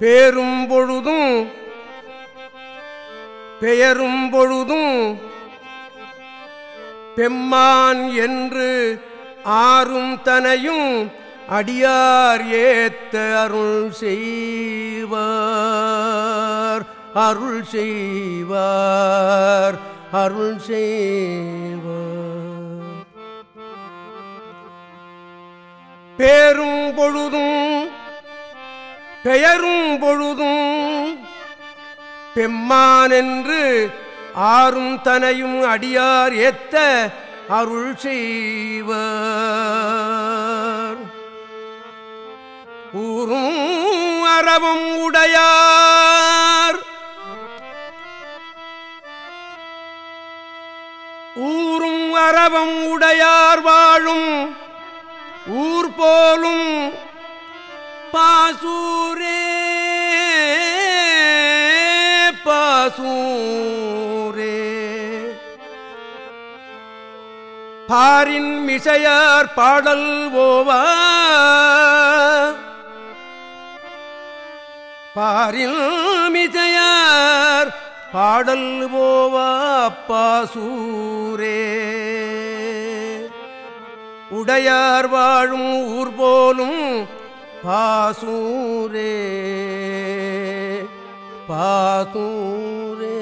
பேரும் பொழுதும் பெயரும் பொழுதும் பெம்மான் என்று ஆறும் தனையும் அடியார் ஏத்த அருள் செய்வார். அருள் செய்வார். அருள் செய்வார். பேரும் பொழுதும் பெயரும் பொழுதும் பெம்மான் என்று ஆறும் தனையும் அடியார் ஏத்த அருள் செய்வார். ஊரும் அறவும் உடையார். ஊரும் அறவும் உடையார் வாழும் ஊர் போலும் பாசூரே பாசூரே. பாரின் மிசையார் பாடல் ஓவா. பாரில் மிசையார் பாடல் ஓவா பாசூரே. உடையார் வாழும் ஊர் போலும் पासू रे फासू रे